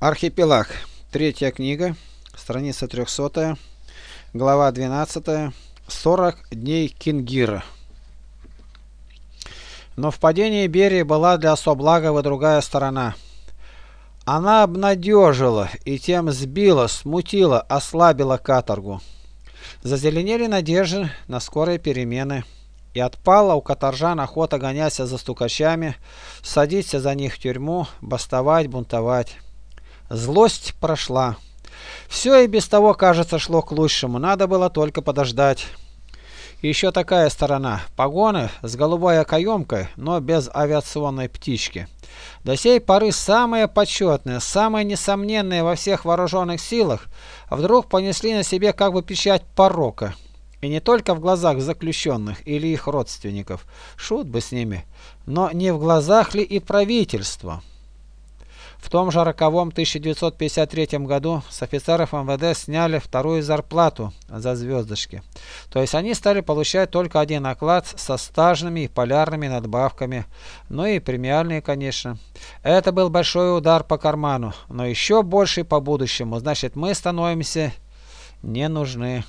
Архипелаг. Третья книга. Страница 300. Глава 12. 40 дней Кингира. Но в падении Берии была для Соблага другая сторона. Она обнадежила и тем сбила, смутила, ослабила каторгу. Зазеленели надежды на скорые перемены. И отпала у каторжан охота гоняться за стукачами, садиться за них в тюрьму, бастовать, бунтовать. Злость прошла. Все и без того, кажется, шло к лучшему. Надо было только подождать. Еще такая сторона. Погоны с голубой окоемкой, но без авиационной птички. До сей поры самые почетные, самые несомненные во всех вооруженных силах вдруг понесли на себе как бы печать порока. И не только в глазах заключенных или их родственников, шут бы с ними, но не в глазах ли и правительства. В том же роковом 1953 году с офицеров МВД сняли вторую зарплату за звездочки. То есть они стали получать только один оклад со стажными и полярными надбавками, ну и премиальные, конечно. Это был большой удар по карману, но еще больший по будущему. Значит, мы становимся не нужны.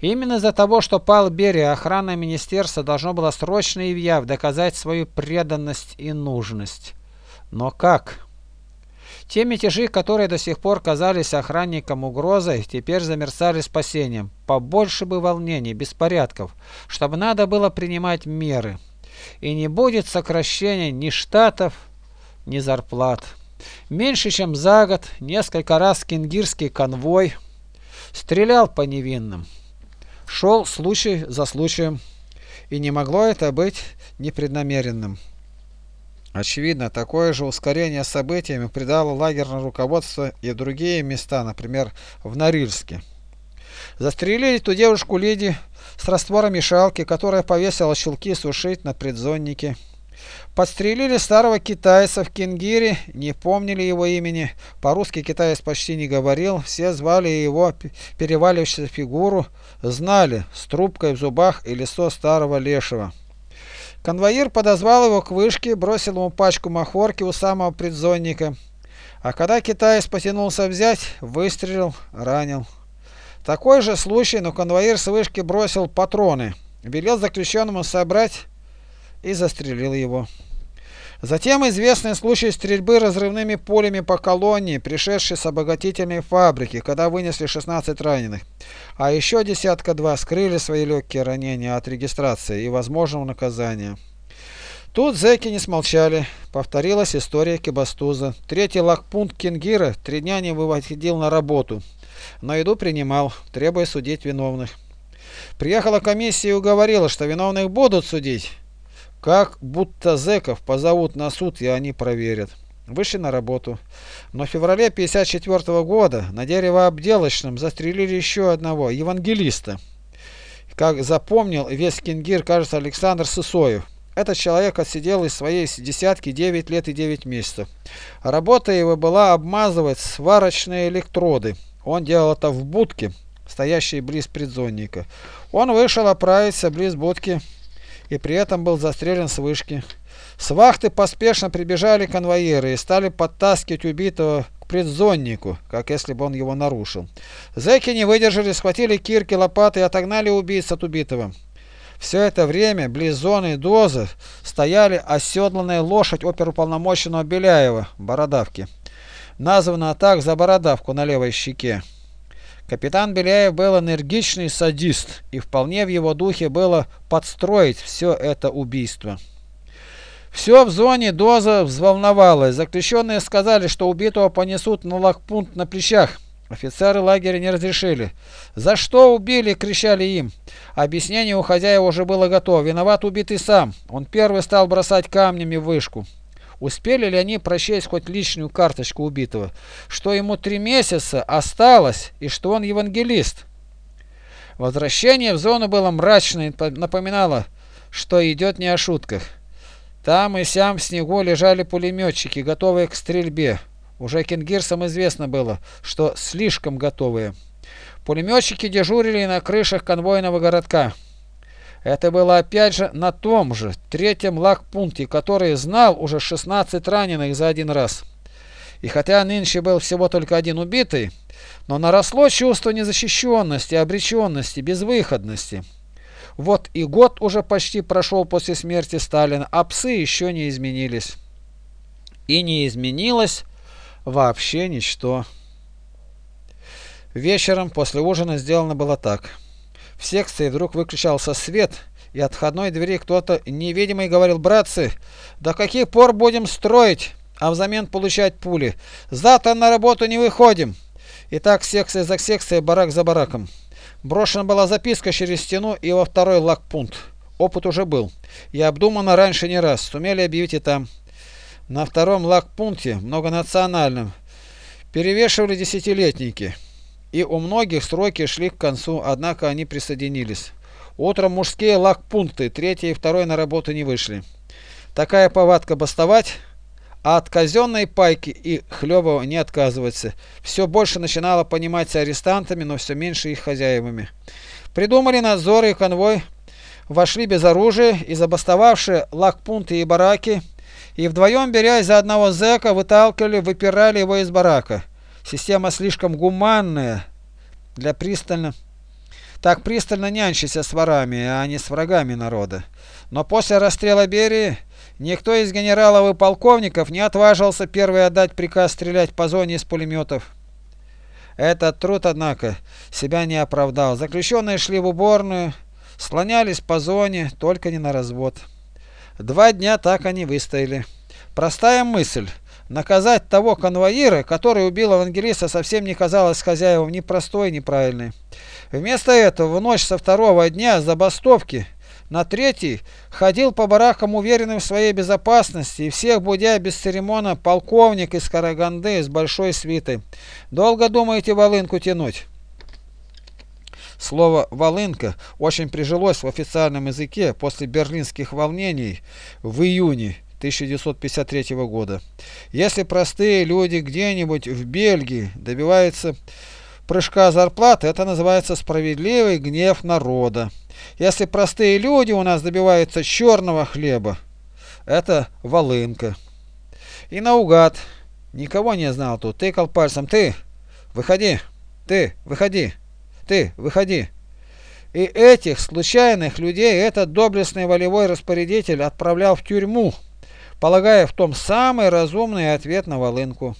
Именно из-за того, что пал Берия, охранное министерство должно было срочно и в доказать свою преданность и нужность. Но как? Те мятежи, которые до сих пор казались охранникам угрозой, теперь замерцали спасением. Побольше бы волнений, беспорядков, чтобы надо было принимать меры. И не будет сокращения ни штатов, ни зарплат. Меньше чем за год несколько раз кингирский конвой стрелял по невинным. Шел случай за случаем, и не могло это быть непреднамеренным. Очевидно, такое же ускорение событиями придало лагерное руководство и другие места, например, в Норильске. Застрелили ту девушку Лиди с раствором мешалки, которая повесила щелки сушить на предзоннике. Подстрелили старого китайца в Кингире, не помнили его имени. По-русски китаец почти не говорил, все звали его переваливающуюся фигуру, знали, с трубкой в зубах и лицо старого лешего. Конвоир подозвал его к вышке, бросил ему пачку махорки у самого предзонника. А когда китаец потянулся взять, выстрелил, ранил. Такой же случай, но конвоир с вышки бросил патроны, велел заключенному собрать и застрелил его. Затем известный случай стрельбы разрывными пулями по колонии, пришедшей с обогатительной фабрики, когда вынесли 16 раненых. А еще десятка-два скрыли свои легкие ранения от регистрации и возможного наказания. Тут зэки не смолчали. Повторилась история Кибастуза. Третий лагпункт Кингира три дня не выводил на работу. Но еду принимал, требуя судить виновных. Приехала комиссия и уговорила, что виновных будут судить. Как будто зэков позовут на суд, и они проверят. Вышли на работу. Но в феврале 54 -го года на деревообделочном застрелили еще одного, евангелиста. Как запомнил весь Кингир, кажется, Александр Сысоев. Этот человек отсидел из своей десятки 9 лет и 9 месяцев. Работа его была обмазывать сварочные электроды. Он делал это в будке, стоящей близ предзонника. Он вышел оправиться близ будки и при этом был застрелен с вышки. С вахты поспешно прибежали конвоиры и стали подтаскивать убитого к предзоннику, как если бы он его нарушил. Зэки не выдержали, схватили кирки, лопаты и отогнали убийц от убитого. Все это время близ зоны дозы стояли оседланная лошадь оперуполномоченного Беляева, Бородавки. Названа так за бородавку на левой щеке. Капитан Беляев был энергичный садист, и вполне в его духе было подстроить все это убийство. Все в зоне доза взволновалось. Заключенные сказали, что убитого понесут на лагпункт на плечах. Офицеры лагеря не разрешили. «За что убили?» – кричали им. Объяснение у хозяева уже было готово. Виноват убитый сам. Он первый стал бросать камнями в вышку. Успели ли они прочесть хоть личную карточку убитого, что ему три месяца осталось и что он евангелист? Возвращение в зону было мрачно и напоминало, что идет не о шутках. Там и сям в снегу лежали пулеметчики, готовые к стрельбе. Уже кенгирсам известно было, что слишком готовые. Пулеметчики дежурили на крышах конвойного городка. Это было опять же на том же, третьем лагпункте, который знал уже 16 раненых за один раз. И хотя нынче был всего только один убитый, но наросло чувство незащищенности, обреченности, безвыходности. Вот и год уже почти прошел после смерти Сталина, а псы еще не изменились. И не изменилось вообще ничто. Вечером после ужина сделано было так. В секции вдруг выключался свет, и от входной двери кто-то невидимый говорил, «Братцы, до каких пор будем строить, а взамен получать пули? Завтра на работу не выходим!» И так секция за секцией, барак за бараком. Брошена была записка через стену и во второй лагпункт. Опыт уже был. И обдумано раньше не раз. Сумели объявить и там. На втором лагпункте, многонациональном, перевешивали десятилетники. И у многих сроки шли к концу, однако они присоединились. Утром мужские лагпункты, третий и второй на работу не вышли. Такая повадка бастовать а от казенной пайки и хлеба не отказываться. Все больше начинало пониматься арестантами, но все меньше их хозяевами. Придумали надзор и конвой, вошли без оружия и забастовавшие лагпунты и бараки, и вдвоем, берясь за одного зэка, выталкивали, выпирали его из барака. Система слишком гуманная для пристально... Так пристально нянчися с ворами, а не с врагами народа. Но после расстрела Берии Никто из генералов и полковников не отважился первый отдать приказ стрелять по зоне из пулеметов. Этот труд, однако, себя не оправдал. Заключенные шли в уборную, слонялись по зоне, только не на развод. Два дня так они выстояли. Простая мысль. Наказать того конвоира, который убил евангелиста, совсем не казалось хозяевам ни простой, ни правильной. Вместо этого в ночь со второго дня забастовки на третий ходил по баракам уверенным в своей безопасности и всех будя без церемона полковник из Караганды с большой свитой. Долго думаете волынку тянуть? Слово «волынка» очень прижилось в официальном языке после берлинских волнений в июне 1953 года. Если простые люди где-нибудь в Бельгии добиваются прыжка зарплаты, это называется справедливый гнев народа. Если простые люди у нас добиваются черного хлеба, это волынка. И наугад, никого не знал тут, тыкал пальцем, ты, выходи, ты, выходи, ты, выходи. И этих случайных людей этот доблестный волевой распорядитель отправлял в тюрьму, полагая в том самый разумный ответ на волынку.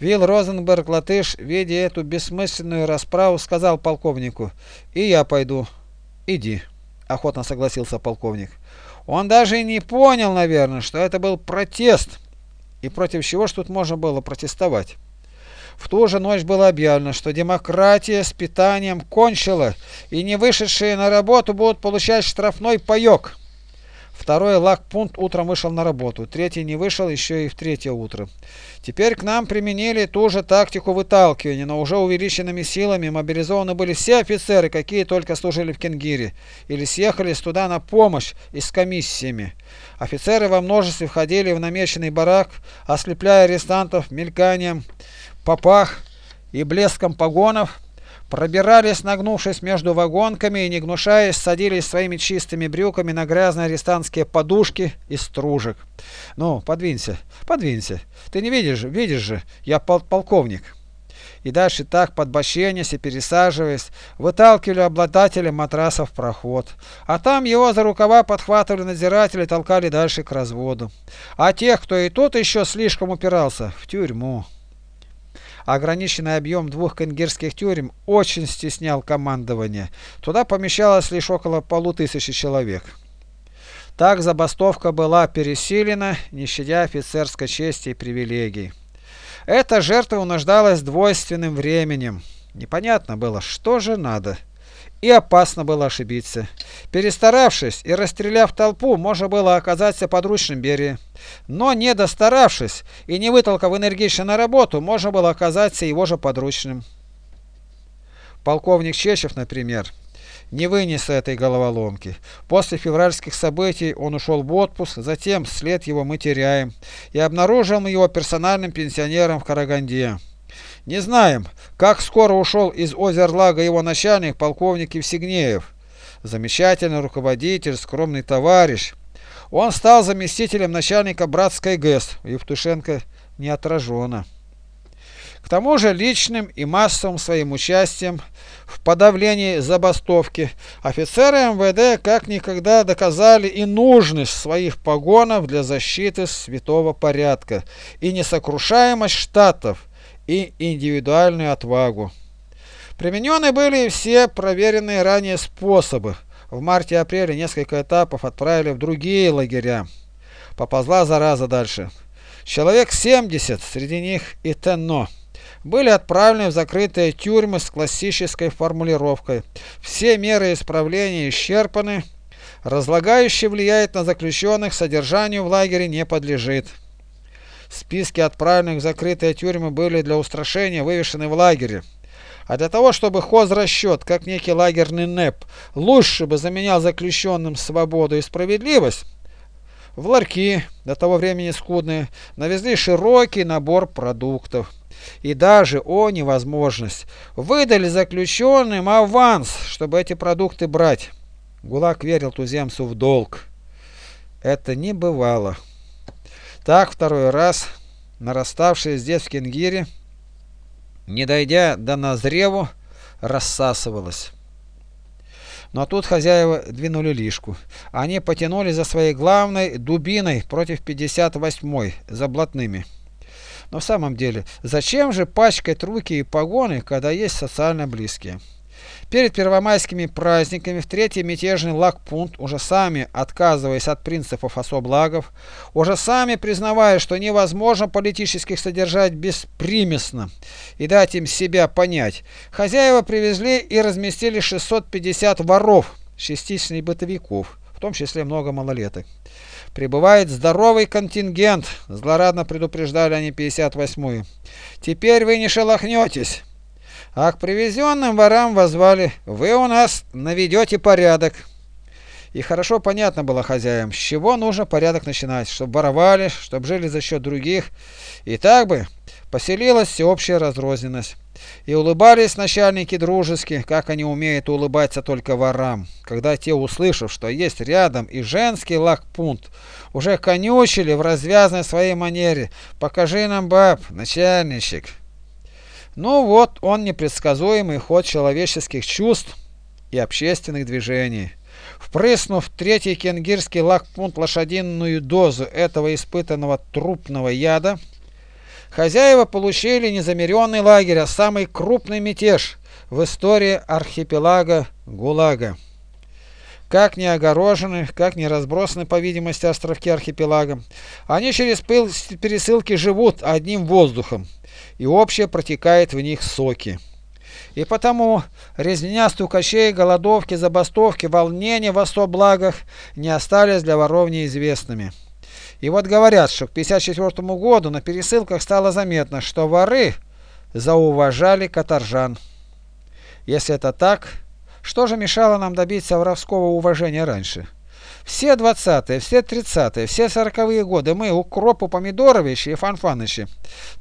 Вилл Розенберг, латыш, видя эту бессмысленную расправу, сказал полковнику, «И я пойду». «Иди», — охотно согласился полковник. Он даже и не понял, наверное, что это был протест, и против чего ж тут можно было протестовать. В ту же ночь было объявлено, что демократия с питанием кончила, и не вышедшие на работу будут получать штрафной паёк. Второй лагпункт утром вышел на работу, третий не вышел еще и в третье утро. Теперь к нам применили ту же тактику выталкивания, но уже увеличенными силами мобилизованы были все офицеры, какие только служили в Кенгире, или съехались туда на помощь и с комиссиями. Офицеры во множестве входили в намеченный барак, ослепляя арестантов мельканием попах и блеском погонов, пробирались, нагнувшись между вагонками и, не гнушаясь, садились своими чистыми брюками на грязные арестантские подушки из стружек. «Ну, подвинься, подвинься. Ты не видишь, видишь же, я пол полковник». И дальше так, подбощенясь и пересаживаясь, выталкивали обладателя матраса в проход. А там его за рукава подхватывали надзиратели, толкали дальше к разводу. А тех, кто и тут еще слишком упирался, в тюрьму. Ограниченный объем двух кенгирских тюрем очень стеснял командование. Туда помещалось лишь около полутысячи человек. Так забастовка была пересилена, не щадя офицерской чести и привилегий. Эта жертва унуждалась двойственным временем. Непонятно было, что же надо и опасно было ошибиться. Перестаравшись и расстреляв толпу, можно было оказаться подручным Берии. Но не достаравшись и не вытолкав энергично на работу, можно было оказаться его же подручным. Полковник Чечев, например, не вынес этой головоломки. После февральских событий он ушел в отпуск, затем след его мы теряем, и обнаружим его персональным пенсионером в Караганде. Не знаем, как скоро ушел из Озерлага его начальник, полковник Евсигнеев. Замечательный руководитель, скромный товарищ. Он стал заместителем начальника братской ГЭС. Евтушенко не отражено. К тому же личным и массовым своим участием в подавлении забастовки офицеры МВД как никогда доказали и нужность своих погонов для защиты святого порядка, и несокрушаемость штатов, и индивидуальную отвагу. Применены были все проверенные ранее способы. В марте-апреле несколько этапов отправили в другие лагеря. Поползла зараза дальше. Человек 70, среди них и Тенно были отправлены в закрытые тюрьмы с классической формулировкой «Все меры исправления исчерпаны, разлагающее влияет на заключенных, содержанию в лагере не подлежит». Списки отправленных в закрытые тюрьмы были для устрашения вывешены в лагере. А для того, чтобы хозрасчет, как некий лагерный НЭП, лучше бы заменял заключенным свободу и справедливость, в ларьки, до того времени скудные, навезли широкий набор продуктов и даже, о невозможность, выдали заключенным аванс, чтобы эти продукты брать. ГУЛАГ верил туземцу в долг. Это не бывало. Так второй раз, нараставшие здесь в Кенгире, не дойдя до Назреву, рассасывалось. Но тут хозяева двинули лишку. Они потянули за своей главной дубиной против 58-й, за блатными. Но в самом деле, зачем же пачкать руки и погоны, когда есть социально близкие? Перед первомайскими праздниками в третий мятежный лагпункт, уже сами отказываясь от принципов особлагов, уже сами признавая, что невозможно политических содержать беспримесно и дать им себя понять, хозяева привезли и разместили 650 воров, частичных бытовиков, в том числе много малолеток. Прибывает здоровый контингент, злорадно предупреждали они 58-ю. Теперь вы не шелохнетесь. А к привезенным ворам возвали, вы у нас наведете порядок. И хорошо понятно было хозяям, с чего нужно порядок начинать, чтобы воровали, чтобы жили за счет других. И так бы поселилась всеобщая разрозненность. И улыбались начальники дружески, как они умеют улыбаться только ворам, когда те, услышав, что есть рядом и женский лагпункт, уже конючили в развязной своей манере «Покажи нам баб, начальничек». Ну вот он непредсказуемый ход человеческих чувств и общественных движений. Впрыснув третий кенгирский лагпункт лошадиную дозу этого испытанного трупного яда, Хозяева получили незамеренный лагерь, а самый крупный мятеж в истории архипелага ГУЛАГа. Как не огорожены, как не разбросаны, по видимости, островки архипелага, они через пересылки живут одним воздухом, и общее протекает в них соки. И потому резня стукачей, голодовки, забастовки, волнения в особлагах не остались для воров неизвестными. И вот говорят, что к 1954 году на пересылках стало заметно, что воры зауважали каторжан. Если это так, что же мешало нам добиться воровского уважения раньше? Все 20-е, все 30-е, все 40-е годы мы, Укропу Помидоровичи и Фанфанычи,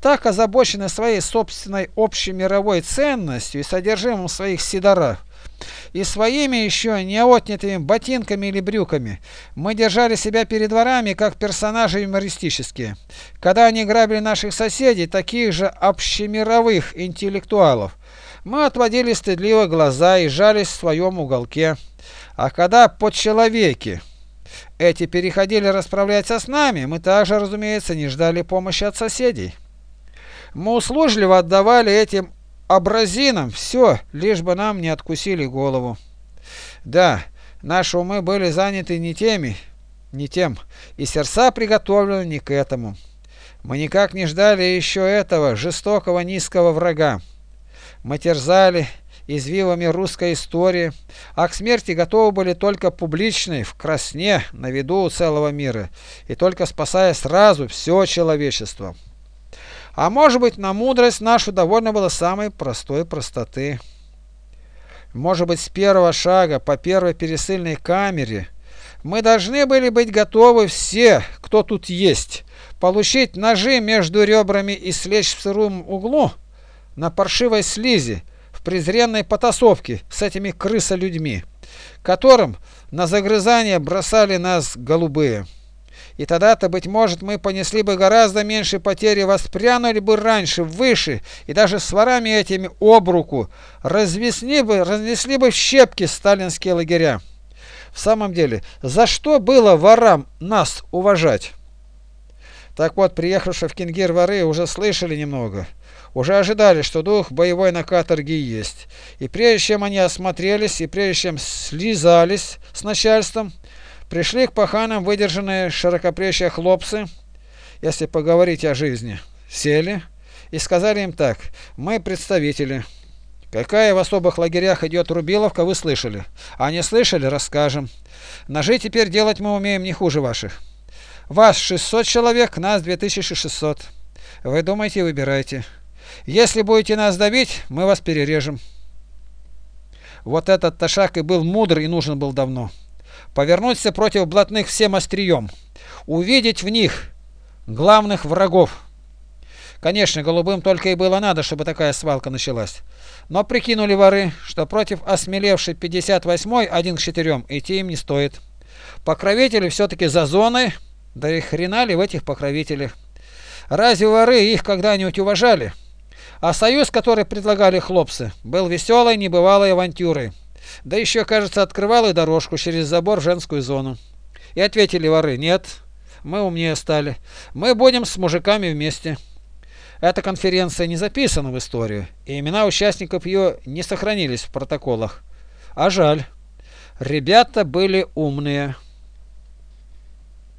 так озабочены своей собственной общемировой ценностью и содержимым своих сидоров, и своими еще не отнятыми ботинками или брюками. Мы держали себя перед дворами, как персонажи юмористические. Когда они грабили наших соседей, таких же общемировых интеллектуалов, мы отводили стыдливо глаза и жались в своем уголке. А когда подчеловеки эти переходили расправляться с нами, мы также, разумеется, не ждали помощи от соседей. Мы услужливо отдавали этим абразинам все, лишь бы нам не откусили голову. Да, наши умы были заняты не теми, не тем, и сердца приготовлены не к этому. Мы никак не ждали еще этого жестокого низкого врага. Мы терзали извивами русской истории, а к смерти готовы были только публичной, в красне, на виду у целого мира, и только спасая сразу все человечество. А может быть, на мудрость нашу довольно было самой простой простоты. Может быть, с первого шага по первой пересыльной камере мы должны были быть готовы все, кто тут есть, получить ножи между ребрами и слечь в сыром углу на паршивой слизи, презренной потасовке с этими крысолюдьми, которым на загрызание бросали нас голубые. И тогда-то, быть может, мы понесли бы гораздо меньше потери, воспрянули бы раньше, выше, и даже с ворами этими об руку развесли бы, разнесли бы в щепки сталинские лагеря. В самом деле, за что было ворам нас уважать? Так вот, приехавшие в Кингир воры уже слышали немного, уже ожидали, что дух боевой на каторге есть. И прежде чем они осмотрелись, и прежде чем слизались с начальством, пришли к паханам выдержанные широкоплечие хлопцы, если поговорить о жизни, сели и сказали им так, мы представители. Какая в особых лагерях идет Рубиловка, вы слышали. А не слышали, расскажем. Ножи теперь делать мы умеем не хуже ваших. Вас 600 человек, нас 2600. Вы думаете, выбирайте. Если будете нас давить, мы вас перережем. Вот этот Ташак и был мудр и нужен был давно. Повернуться против блатных всем острием. Увидеть в них главных врагов. Конечно, голубым только и было надо, чтобы такая свалка началась. Но прикинули воры, что против осмелевшей 58-й один к четырем идти им не стоит. Покровители все-таки за зоной да и хрена ли в этих покровителях? Разве воры их когда-нибудь уважали? А союз, который предлагали хлопцы, был веселой, небывалой авантюрой. Да еще, кажется, открывал и дорожку через забор в женскую зону. И ответили воры, нет, мы умнее стали. Мы будем с мужиками вместе. Эта конференция не записана в историю, и имена участников ее не сохранились в протоколах. А жаль. Ребята были умные.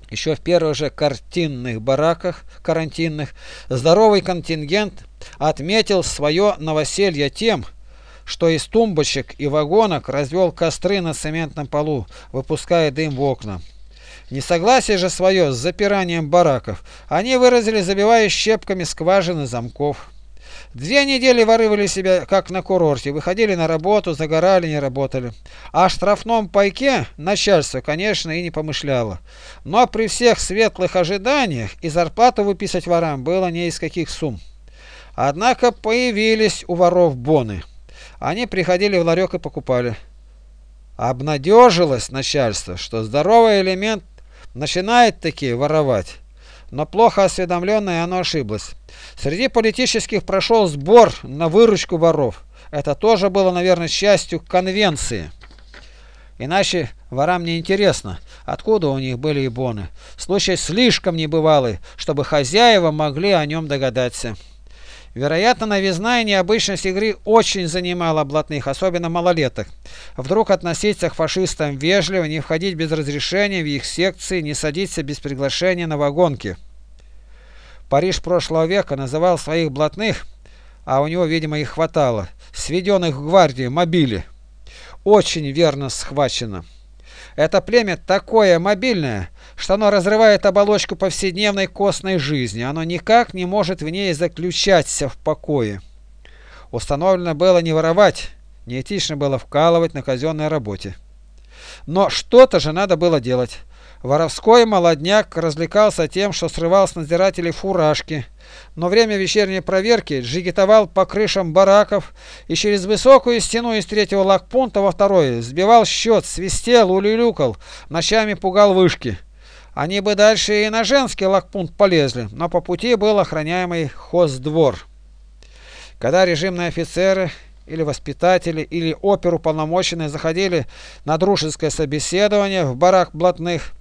Еще в первых же картинных бараках карантинных здоровый контингент отметил свое новоселье тем, что из тумбочек и вагонок развел костры на цементном полу, выпуская дым в окна. Несогласие же свое с запиранием бараков они выразили, забивая щепками скважины замков. Две недели ворывали себя, как на курорте, выходили на работу, загорали, не работали. О штрафном пайке начальство, конечно, и не помышляло. Но при всех светлых ожиданиях и зарплату выписать ворам было не из каких сумм. Однако появились у воров боны. Они приходили в ларек и покупали. Обнадежилось начальство, что здоровый элемент начинает таки воровать но плохо осведомленное оно ошиблось. Среди политических прошел сбор на выручку воров. Это тоже было, наверное, частью конвенции. Иначе ворам не интересно, откуда у них были и боны. Случай слишком небывалый, чтобы хозяева могли о нем догадаться. Вероятно, новизна и необычность игры очень занимала блатных, особенно малолеток. Вдруг относиться к фашистам вежливо, не входить без разрешения в их секции, не садиться без приглашения на вагонки. Париж прошлого века называл своих блатных, а у него, видимо, их хватало, сведенных в гвардии, мобили. Очень верно схвачено. Это племя такое мобильное, что оно разрывает оболочку повседневной костной жизни. Оно никак не может в ней заключаться в покое. Установлено было не воровать, неэтично было вкалывать на казенной работе. Но что-то же надо было делать. Воровской молодняк развлекался тем, что срывал с надзирателей фуражки. Но время вечерней проверки джигитовал по крышам бараков и через высокую стену из третьего лагпунта во второй сбивал счет, свистел, улюлюкал, ночами пугал вышки. Они бы дальше и на женский лагпунт полезли, но по пути был охраняемый хоздвор. Когда режимные офицеры или воспитатели, или оперуполномоченные заходили на дружеское собеседование в барак блатных,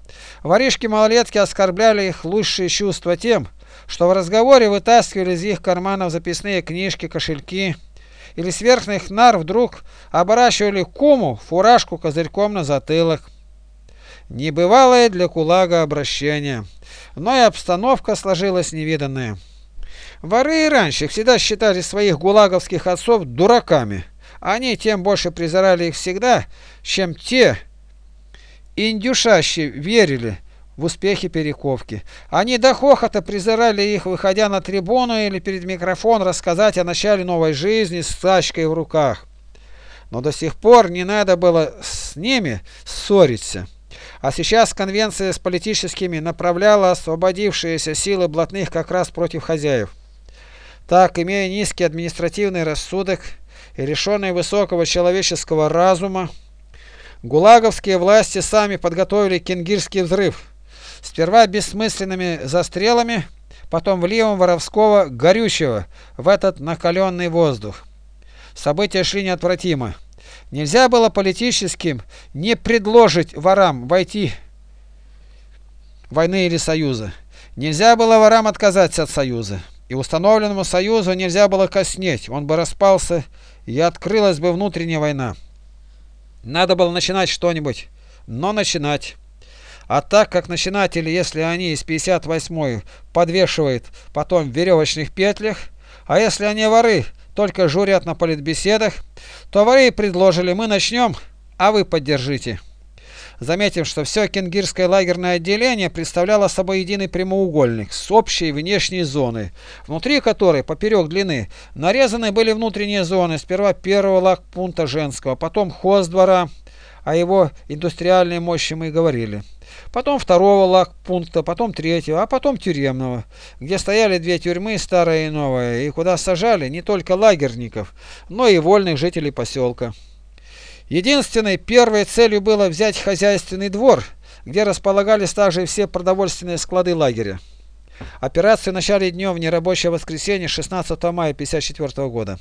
воришки-малолетки оскорбляли их лучшие чувства тем, что в разговоре вытаскивали из их карманов записные книжки, кошельки, или с верхних нар вдруг оборачивали куму фуражку козырьком на затылок. Небывалое для кулага обращение, но и обстановка сложилась невиданная. Воры и раньше всегда считали своих гулаговских отцов дураками. Они тем больше презирали их всегда, чем те индюшащие верили в успехи Перековки. Они до хохота презирали их, выходя на трибуну или перед микрофон рассказать о начале новой жизни с тачкой в руках. Но до сих пор не надо было с ними ссориться. А сейчас конвенция с политическими направляла освободившиеся силы блатных как раз против хозяев. Так, имея низкий административный рассудок и лишенный высокого человеческого разума, гулаговские власти сами подготовили кенгирский взрыв, Сперва бессмысленными застрелами, потом вливом воровского горючего в этот накаленный воздух. События шли неотвратимо. Нельзя было политическим не предложить ворам войти войны или союза. Нельзя было ворам отказаться от союза. И установленному союзу нельзя было коснеть, он бы распался, и открылась бы внутренняя война. Надо было начинать что-нибудь, но начинать. А так как начинатели, если они из 58-й подвешивают потом в веревочных петлях, а если они воры, только журят на политбеседах, то воры предложили, мы начнем, а вы поддержите. Заметим, что все кенгирское лагерное отделение представляло собой единый прямоугольник с общей внешней зоной, внутри которой, поперек длины, нарезаны были внутренние зоны, сперва первого лагпунта женского, потом хоздвора, о его индустриальной мощи мы и говорили. Потом второго лагпункта, потом третьего, а потом тюремного, где стояли две тюрьмы, старая и новая, и куда сажали не только лагерников, но и вольных жителей поселка. Единственной первой целью было взять хозяйственный двор, где располагались также все продовольственные склады лагеря. Операцию начали днем в нерабочее воскресенье 16 мая 1954 года.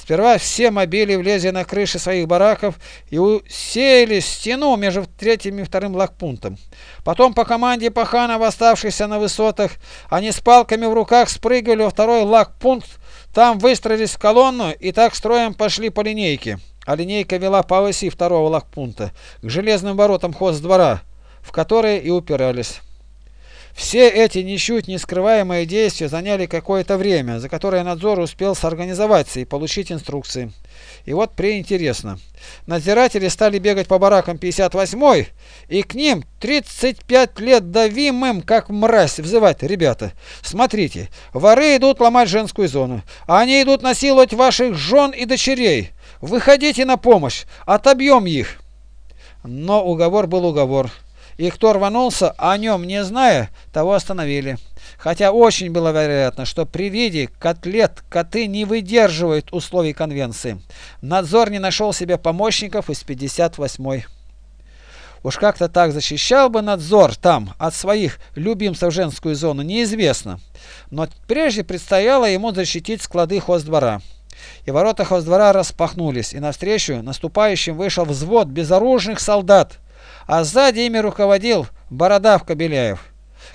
Сперва все мобили влезли на крыши своих бараков и усеяли стену между третьим и вторым лагпунктом. Потом по команде паханов, оставшихся на высотах, они с палками в руках спрыгивали во второй лагпункт, там выстроились в колонну и так строем пошли по линейке а линейка вела по оси второго лагпункта к железным воротам хоздвора, в которые и упирались. Все эти ничуть не скрываемые действия заняли какое-то время, за которое надзор успел сорганизоваться и получить инструкции. И вот преинтересно. Надзиратели стали бегать по баракам 58-й, и к ним 35 лет давимым, как мразь, взывать. Ребята, смотрите, воры идут ломать женскую зону, а они идут насиловать ваших жен и дочерей. Выходите на помощь, отобьем их. Но уговор был уговор. И кто рванулся, о нем не зная, того остановили. Хотя очень было вероятно, что при виде котлет коты не выдерживают условий конвенции. Надзор не нашел себе помощников из 58-й. Уж как-то так защищал бы надзор там от своих любимцев женскую зону, неизвестно. Но прежде предстояло ему защитить склады хоздвора и ворота хоздвора распахнулись, и навстречу наступающим вышел взвод безоружных солдат, а сзади ими руководил Бородав Кобеляев,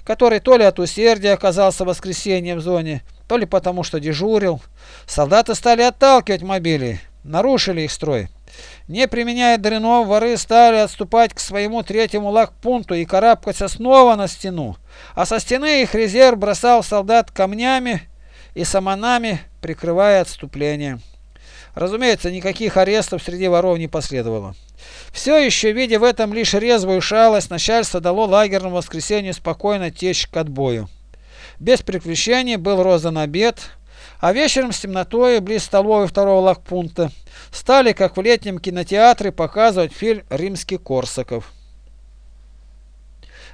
который то ли от усердия оказался в воскресенье в зоне, то ли потому, что дежурил. Солдаты стали отталкивать мобили, нарушили их строй. Не применяя дренов, воры стали отступать к своему третьему лагпункту и карабкаться снова на стену, а со стены их резерв бросал солдат камнями и саманами, прикрывая отступление. Разумеется, никаких арестов среди воров не последовало. Все еще, видя в этом лишь резвую шалость, начальство дало лагерному воскресенью спокойно течь к отбою. Без приключений был роздан обед, а вечером с темнотой близ столовой второго лагпункта стали, как в летнем кинотеатре, показывать фильм «Римский Корсаков».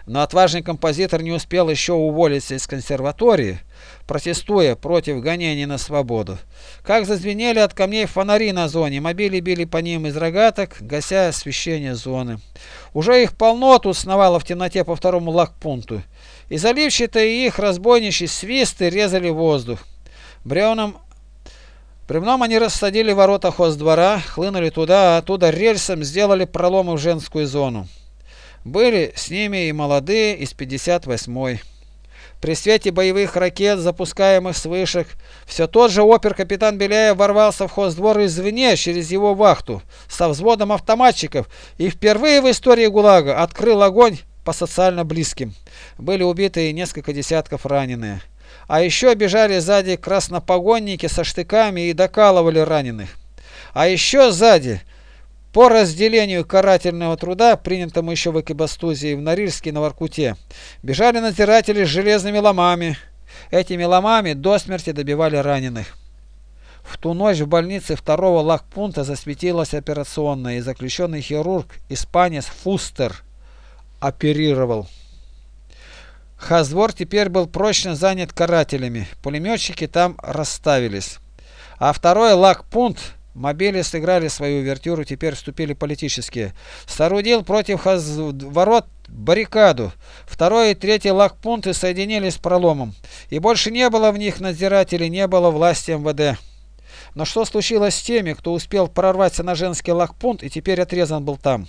Но отважный композитор не успел еще уволиться из консерватории, протестуя против гонений на свободу. Как зазвенели от камней фонари на зоне, мобили били по ним из рогаток, гася освещение зоны. Уже их полно тут сновало в темноте по второму лагпункту, и заливчатые их разбойничьи свисты резали воздух. Бревном Бревном они рассадили ворота хоздвора, хлынули туда, а оттуда рельсом сделали проломы в женскую зону. Были с ними и молодые из 58-й. При свете боевых ракет, запускаемых с вышек, все тот же опер-капитан Беляев ворвался в хоздвор извне через его вахту со взводом автоматчиков и впервые в истории ГУЛАГа открыл огонь по социально близким. Были убиты и несколько десятков раненые. А еще бежали сзади краснопогонники со штыками и докалывали раненых. А еще сзади по разделению карательного труда, принятому еще в Экибастузе и в Норильске на Воркуте, бежали надзиратели с железными ломами. Этими ломами до смерти добивали раненых. В ту ночь в больнице второго лагпункта засветилась операционная, и заключенный хирург, испанец Фустер, оперировал. Хаздвор теперь был прочно занят карателями, пулеметчики там расставились. А второй лагпункт Мобили сыграли свою увертюру, теперь вступили политические. Соорудил против ворот баррикаду. Второй и третий лагпункты соединились проломом. И больше не было в них надзирателей, не было власти МВД. Но что случилось с теми, кто успел прорваться на женский лагпункт и теперь отрезан был там?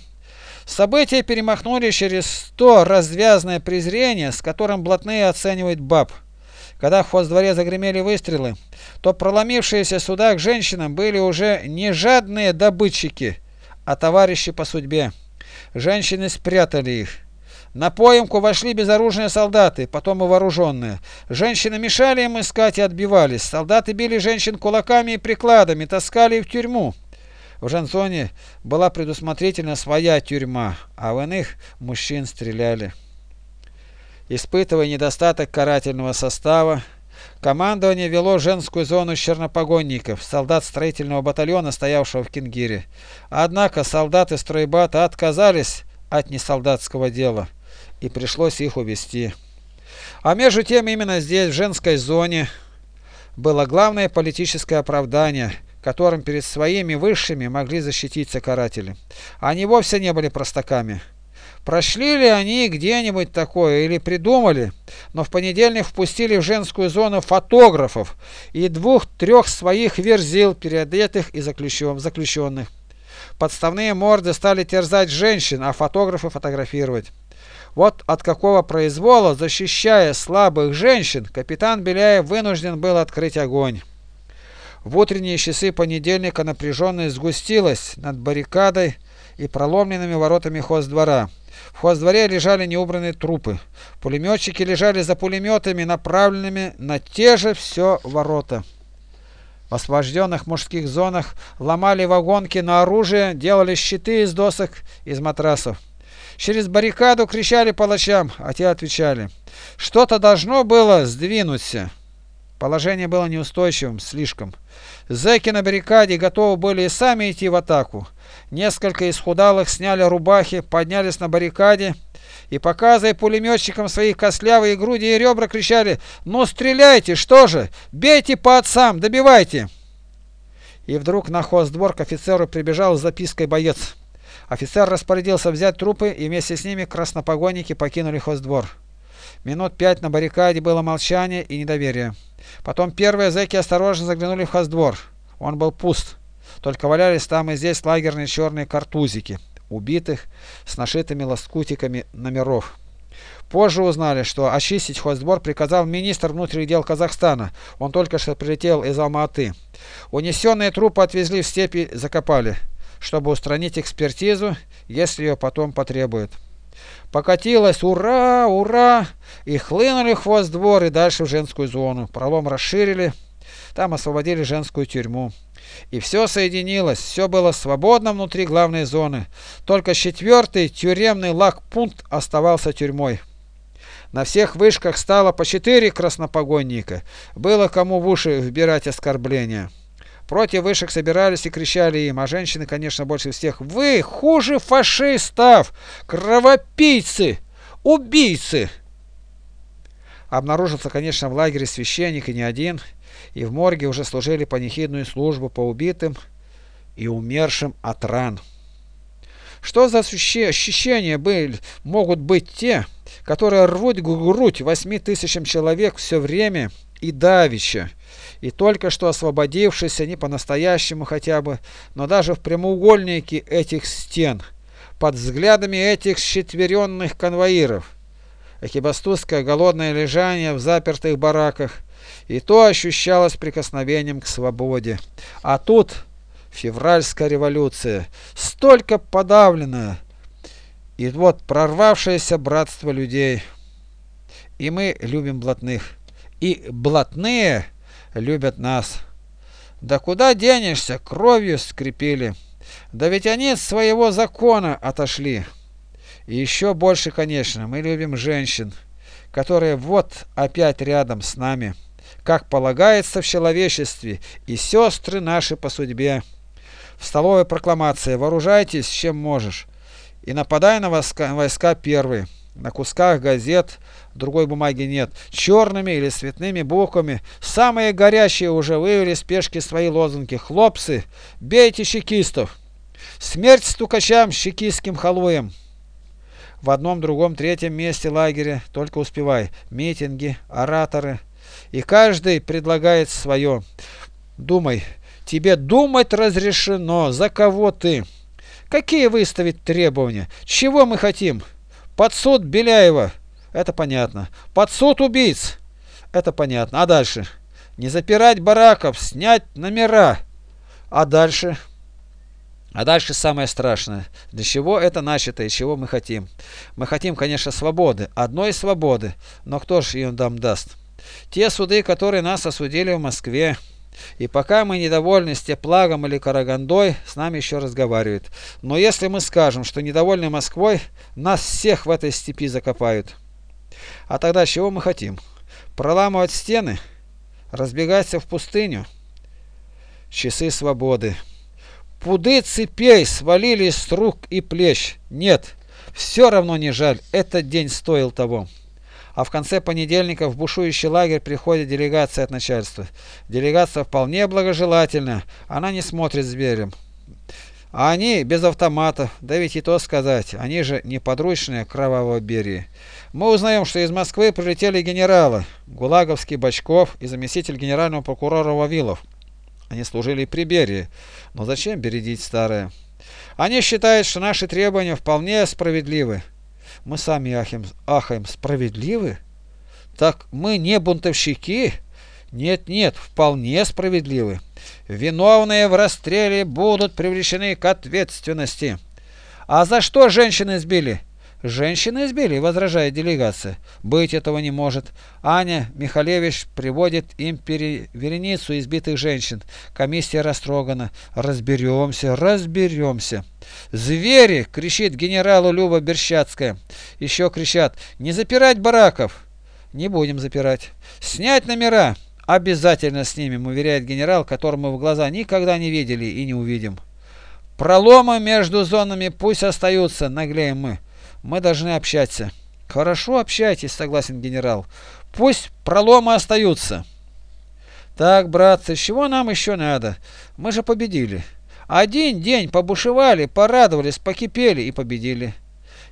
События перемахнули через то развязное презрение, с которым блатные оценивают баб. Когда в хоздворе загремели выстрелы, то проломившиеся сюда к женщинам были уже не жадные добытчики, а товарищи по судьбе. Женщины спрятали их. На поимку вошли безоружные солдаты, потом и вооруженные. Женщины мешали им искать и отбивались. Солдаты били женщин кулаками и прикладами, таскали их в тюрьму. В Жанзоне была предусмотрительна своя тюрьма, а в иных мужчин стреляли. Испытывая недостаток карательного состава, командование вело женскую зону чернопогонников, солдат строительного батальона, стоявшего в Кингире. Однако солдаты стройбата отказались от несолдатского дела, и пришлось их увести. А между тем именно здесь, в женской зоне, было главное политическое оправдание, которым перед своими высшими могли защититься каратели. Они вовсе не были простаками. Прошли ли они где-нибудь такое или придумали, но в понедельник впустили в женскую зону фотографов и двух-трех своих верзил, переодетых и заключенных. Подставные морды стали терзать женщин, а фотографы фотографировать. Вот от какого произвола, защищая слабых женщин, капитан Беляев вынужден был открыть огонь. В утренние часы понедельника напряженность сгустилась над баррикадой и проломленными воротами хоздвора. В хоздворе лежали неубранные трупы. Пулеметчики лежали за пулеметами, направленными на те же все ворота. В освобожденных мужских зонах ломали вагонки на оружие, делали щиты из досок, из матрасов. Через баррикаду кричали палачам, а те отвечали. Что-то должно было сдвинуться. Положение было неустойчивым, слишком. Зэки на баррикаде готовы были и сами идти в атаку. Несколько исхудалых сняли рубахи, поднялись на баррикаде и, показывая пулеметчикам свои костлявые груди и ребра, кричали «Ну стреляйте, что же? Бейте по отцам, добивайте!» И вдруг на хоздвор к офицеру прибежал с запиской боец. Офицер распорядился взять трупы, и вместе с ними краснопогонники покинули хоздвор. Минут пять на баррикаде было молчание и недоверие. Потом первые зэки осторожно заглянули в хоздвор. Он был пуст. Только валялись там и здесь лагерные черные картузики, убитых с нашитыми лоскутиками номеров. Позже узнали, что очистить хоздвор приказал министр внутренних дел Казахстана. Он только что прилетел из Алматы. Унесенные трупы отвезли в степи, закопали, чтобы устранить экспертизу, если ее потом потребуют. Покатилась «Ура! Ура!» и хлынули хвост двор и дальше в женскую зону. Пролом расширили, там освободили женскую тюрьму. И все соединилось, все было свободно внутри главной зоны. Только четвертый тюремный лагпункт оставался тюрьмой. На всех вышках стало по четыре краснопогонника. Было кому в уши вбирать оскорбления. Против вышек собирались и кричали им, а женщины, конечно, больше всех. «Вы хуже фашистов! Кровопийцы! Убийцы!» Обнаружился, конечно, в лагере священник и не один, и в морге уже служили панихидную службу по убитым и умершим от ран. Что за ощущения были, могут быть те, которые рвут грудь восьми тысячам человек все время и давеча, и только что освободившийся не по-настоящему хотя бы, но даже в прямоугольнике этих стен, под взглядами этих четверенных конвоиров. Экибастузское голодное лежание в запертых бараках, и то ощущалось прикосновением к свободе. А тут февральская революция, столько подавленная, и вот прорвавшееся братство людей. И мы любим блатных. И блатные любят нас. Да куда денешься, кровью скрепили. Да ведь они от своего закона отошли. И еще больше, конечно, мы любим женщин, которые вот опять рядом с нами, как полагается в человечестве, и сестры наши по судьбе. В столовой прокламация «Вооружайтесь, чем можешь» и нападай на войска, войска первые. на кусках газет, другой бумаги нет, черными или цветными буквами. Самые горящие уже вывели спешки свои лозунги. Хлопцы, бейте чекистов! Смерть стукачам с чекистским халуем! В одном, другом, третьем месте лагеря, только успевай, митинги, ораторы. И каждый предлагает свое. Думай, тебе думать разрешено, за кого ты? Какие выставить требования? Чего мы хотим? Под суд Беляева. Это понятно. Под суд убийц. Это понятно. А дальше? Не запирать бараков, снять номера. А дальше? А дальше самое страшное. Для чего это начато и чего мы хотим? Мы хотим, конечно, свободы. Одной свободы. Но кто же ее нам даст? Те суды, которые нас осудили в Москве, и пока мы недовольны Степлагом или Карагандой, с нами еще разговаривают. Но если мы скажем, что недовольны Москвой, нас всех в этой степи закопают. А тогда чего мы хотим? Проламывать стены? Разбегаться в пустыню? Часы свободы. Пуды цепей свалились с рук и плеч. Нет, все равно не жаль, этот день стоил того а в конце понедельника в бушующий лагерь приходит делегация от начальства. Делегация вполне благожелательная, она не смотрит зверем. А они без автоматов, да ведь и то сказать, они же не подручные кровавого Берии. Мы узнаем, что из Москвы прилетели генералы, Гулаговский Бочков и заместитель генерального прокурора Вавилов. Они служили при Берии, но зачем бередить старое? Они считают, что наши требования вполне справедливы. Мы сами ахаем, ахаем справедливы? Так мы не бунтовщики? Нет-нет, вполне справедливы. Виновные в расстреле будут привлечены к ответственности. А за что женщины сбили? Женщины избили, возражает делегация. Быть этого не может. Аня Михалевич приводит им вереницу избитых женщин. Комиссия растрогана. Разберемся, разберемся. Звери! кричит генералу Люба Берщацкая. Еще кричат. Не запирать бараков. Не будем запирать. Снять номера. Обязательно снимем, уверяет генерал, которого мы в глаза никогда не видели и не увидим. Проломы между зонами пусть остаются, наглеем мы. Мы должны общаться. Хорошо общайтесь, согласен генерал. Пусть проломы остаются. Так, братцы, чего нам еще надо? Мы же победили. Один день побушевали, порадовались, покипели и победили.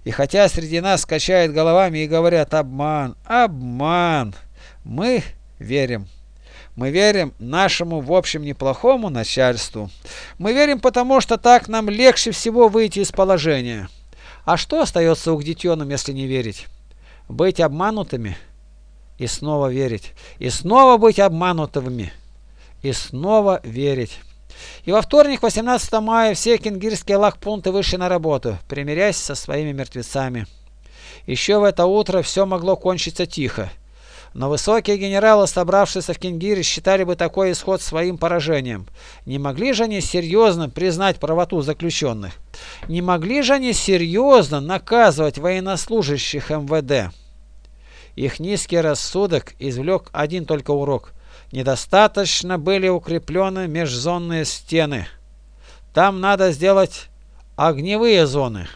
И хотя среди нас качают головами и говорят «обман, обман», мы верим. Мы верим нашему, в общем, неплохому начальству. Мы верим потому, что так нам легче всего выйти из положения. А что остается угнетенным, если не верить? Быть обманутыми и снова верить. И снова быть обманутыми и снова верить. И во вторник, 18 мая, все кенгирские лагпунты вышли на работу, примиряясь со своими мертвецами. Еще в это утро все могло кончиться тихо. Но высокие генералы, собравшиеся в Кенгире, считали бы такой исход своим поражением. Не могли же они серьезно признать правоту заключенных? Не могли же они серьезно наказывать военнослужащих МВД? Их низкий рассудок извлек один только урок. Недостаточно были укреплены межзонные стены. Там надо сделать огневые зоны.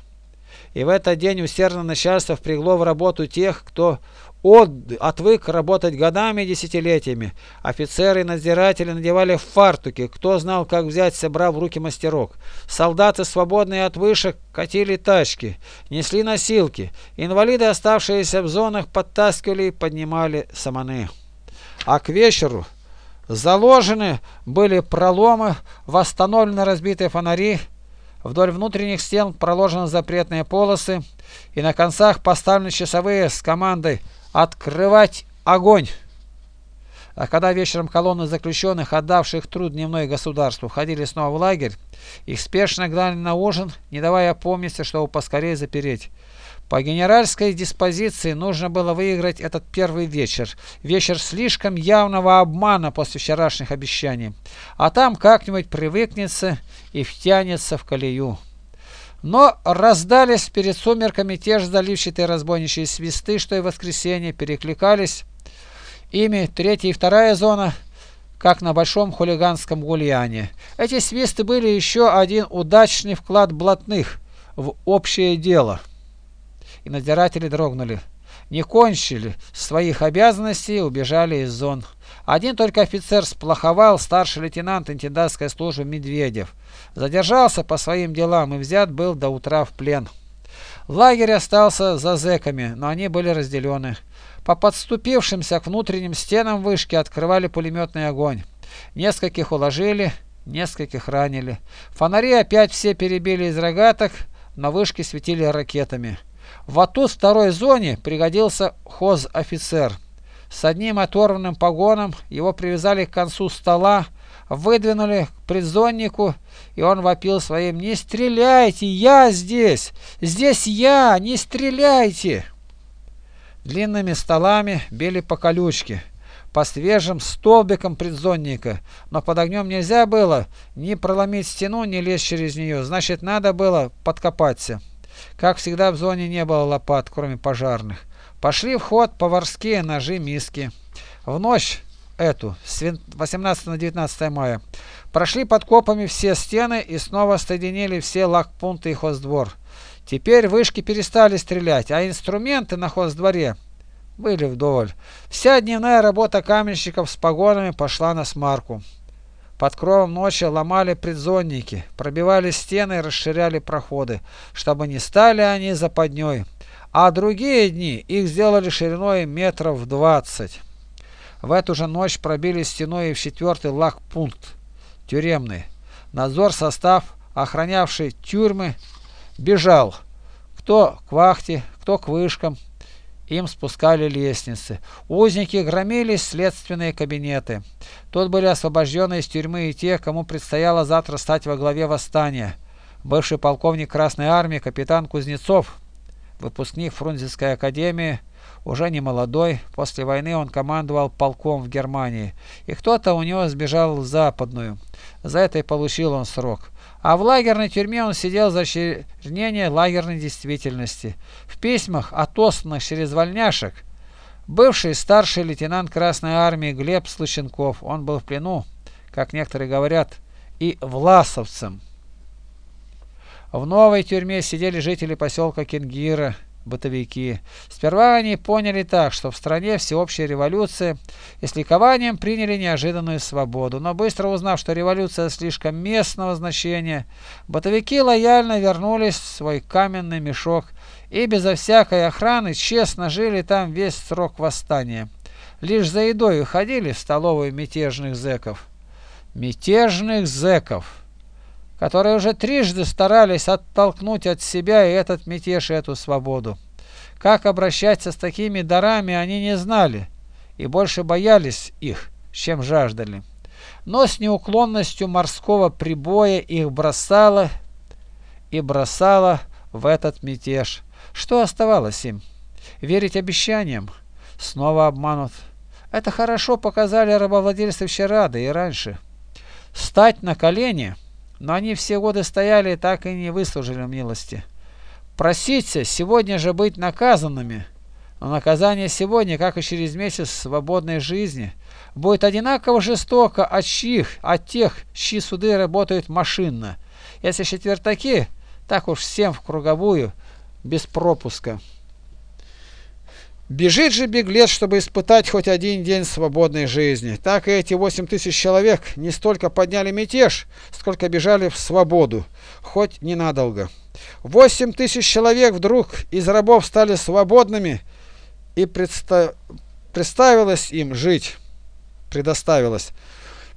И в этот день усердно начальство впрягло в работу тех, кто от, отвык работать годами и десятилетиями. Офицеры и надзиратели надевали фартуки. Кто знал, как взять, собрав в руки мастерок. Солдаты, свободные от вышек, катили тачки, несли носилки. Инвалиды, оставшиеся в зонах, подтаскивали и поднимали саманы. А к вечеру заложены были проломы, восстановлены разбитые фонари, Вдоль внутренних стен проложены запретные полосы, и на концах поставлены часовые с командой открывать огонь. А когда вечером колонны заключенных, отдавших труд дневной государству, входили снова в лагерь, их спешно гнали на ужин, не давая опомниться, чтобы поскорее запереть. По генеральской диспозиции нужно было выиграть этот первый вечер. Вечер слишком явного обмана после вчерашних обещаний. А там как-нибудь привыкнется и втянется в колею. Но раздались перед сумерками те же заливчатые разбойничьи свисты, что и в воскресенье, перекликались ими третья и вторая зона, как на большом хулиганском гульяне. Эти свисты были еще один удачный вклад блатных в общее дело. и надзиратели дрогнули. Не кончили своих обязанностей убежали из зон. Один только офицер сплоховал, старший лейтенант интендантской службы Медведев. Задержался по своим делам и взят был до утра в плен. Лагерь остался за зэками, но они были разделены. По подступившимся к внутренним стенам вышки открывали пулеметный огонь. Нескольких уложили, нескольких ранили. Фонари опять все перебили из рогаток, на вышке светили ракетами. В ату второй зоне пригодился хоз-офицер. С одним оторванным погоном его привязали к концу стола, выдвинули к предзоннику, и он вопил своим «Не стреляйте! Я здесь! Здесь я! Не стреляйте!» Длинными столами били по колючке, по свежим столбикам предзонника, но под огнем нельзя было ни проломить стену, ни лезть через нее, значит надо было подкопаться. Как всегда в зоне не было лопат, кроме пожарных. Пошли в ход поварские ножи миски. В ночь эту, с 18 на 19 мая, прошли под копами все стены и снова соединили все лагпункты и хоздвор. Теперь вышки перестали стрелять, а инструменты на хоздворе были вдоволь. Вся дневная работа каменщиков с погонами пошла на смарку. Под кровом ночи ломали предзонники, пробивали стены и расширяли проходы, чтобы не стали они западней. А другие дни их сделали шириной метров двадцать. В эту же ночь пробили стеной в четвертый лагпункт, тюремный. Надзор состав, охранявший тюрьмы, бежал. Кто к вахте, кто к вышкам. Им спускали лестницы. Узники громились следственные кабинеты. Тут были освобождены из тюрьмы и те, кому предстояло завтра стать во главе восстания. Бывший полковник Красной Армии капитан Кузнецов, выпускник Фрунзенской академии, уже не молодой, после войны он командовал полком в Германии, и кто-то у него сбежал в Западную. За это и получил он срок. А в лагерной тюрьме он сидел за чернение лагерной действительности. В письмах, отосланных через вольняшек, бывший старший лейтенант Красной Армии Глеб Слущенков, он был в плену, как некоторые говорят, и власовцем. В новой тюрьме сидели жители поселка Кенгира, бытовики. Сперва они поняли так, что в стране всеобщая революция и с ликованием приняли неожиданную свободу. Но быстро узнав, что революция слишком местного значения, бытовики лояльно вернулись в свой каменный мешок и безо всякой охраны честно жили там весь срок восстания. Лишь за едой уходили в столовую мятежных зэков. Мятежных зэков! Которые уже трижды старались оттолкнуть от себя и этот мятеж, и эту свободу. Как обращаться с такими дарами они не знали и больше боялись их, чем жаждали. Но с неуклонностью морского прибоя их бросало и бросало в этот мятеж. Что оставалось им? Верить обещаниям? Снова обманут. Это хорошо показали рабовладельцы вчера, да и раньше. Стать на колени – но они все годы стояли и так и не выслужили милости. Проситься сегодня же быть наказанными, но наказание сегодня, как и через месяц свободной жизни, будет одинаково жестоко от чьих, от тех, чьи суды работают машинно. Если четвертаки, так уж всем в круговую, без пропуска. Бежит же беглец, чтобы испытать хоть один день свободной жизни. Так и эти восемь тысяч человек не столько подняли мятеж, сколько бежали в свободу, хоть ненадолго. Восемь тысяч человек вдруг из рабов стали свободными, и предста... представилось им жить, предоставилось.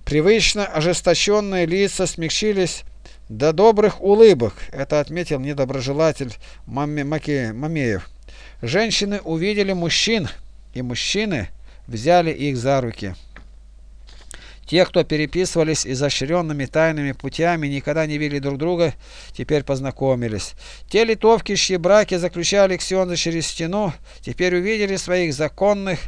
Привычно ожесточенные лица смягчились до добрых улыбок, это отметил недоброжелатель Мамеев. Женщины увидели мужчин, и мужчины взяли их за руки. Те, кто переписывались изощренными тайными путями, никогда не видели друг друга, теперь познакомились. Те литовки, чьи браки заключали ксензы через стену, теперь увидели своих законных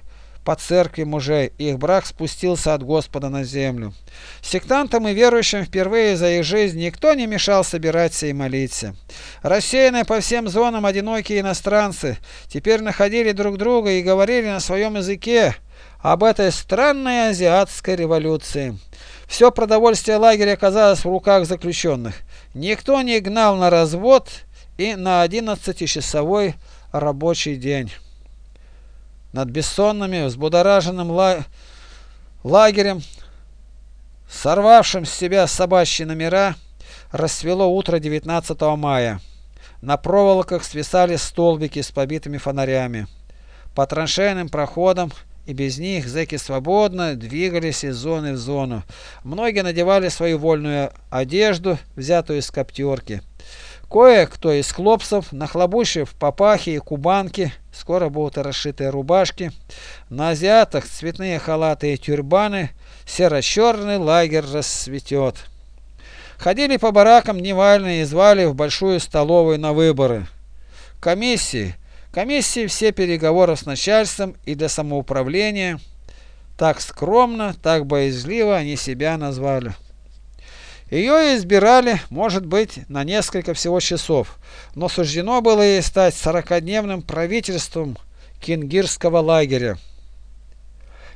по церкви мужей, их брак спустился от Господа на землю. Сектантам и верующим впервые за их жизнь никто не мешал собираться и молиться. Рассеянные по всем зонам одинокие иностранцы теперь находили друг друга и говорили на своем языке об этой странной азиатской революции. Все продовольствие лагеря оказалось в руках заключенных. Никто не гнал на развод и на 11-часовой рабочий день. Над бессонными, взбудораженным ла... лагерем, сорвавшим с себя собачьи номера, расцвело утро 19 мая. На проволоках свисали столбики с побитыми фонарями. По траншейным проходам и без них зэки свободно двигались из зоны в зону. Многие надевали свою вольную одежду, взятую из коптерки. Кое-кто из хлопцев, нахлобучив папахи и кубанки, скоро будут расшитые рубашки, на азиатах цветные халаты и тюрбаны, серо-черный лагерь расцветет. Ходили по баракам дневальные и звали в большую столовую на выборы. Комиссии, комиссии все переговоры с начальством и для самоуправления. Так скромно, так боязливо они себя назвали. Ее избирали, может быть, на несколько всего часов, но суждено было ей стать сорокадневным правительством кингирского лагеря.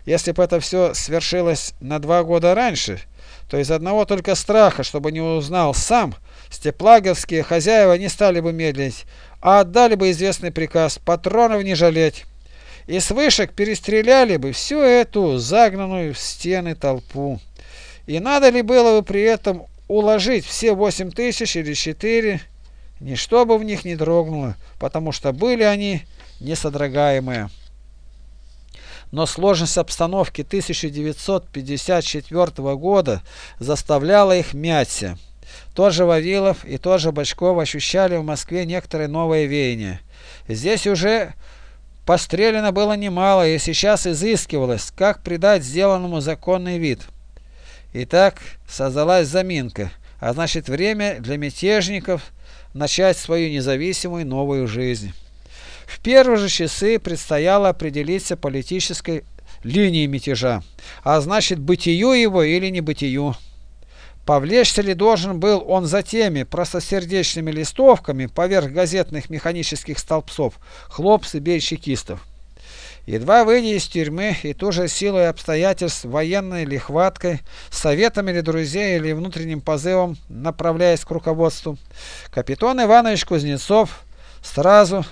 Если бы это все свершилось на два года раньше, то из одного только страха, чтобы не узнал сам, степлаговские хозяева не стали бы медлить, а отдали бы известный приказ патронов не жалеть. И с вышек перестреляли бы всю эту загнанную в стены толпу. И надо ли было бы при этом уложить все восемь тысяч или четыре, ничто бы в них не дрогнуло, потому что были они несодрогаемые. Но сложность обстановки 1954 года заставляла их мяться. Тоже Вавилов и тоже Бочков ощущали в Москве некоторые новые веяния. Здесь уже постреляно было немало и сейчас изыскивалось, как придать сделанному законный вид. Итак, создалась заминка, а значит время для мятежников начать свою независимую новую жизнь. В первые же часы предстояло определиться политической линией мятежа, а значит бытию его или не бытию. Повлечься ли должен был он за теми простосердечными листовками поверх газетных механических столбцов хлопцы бей-чекистов. Едва выйдя из тюрьмы и тоже силой обстоятельств, военной лихваткой, советом или друзей или внутренним позывом, направляясь к руководству, капитан Иванович Кузнецов сразу,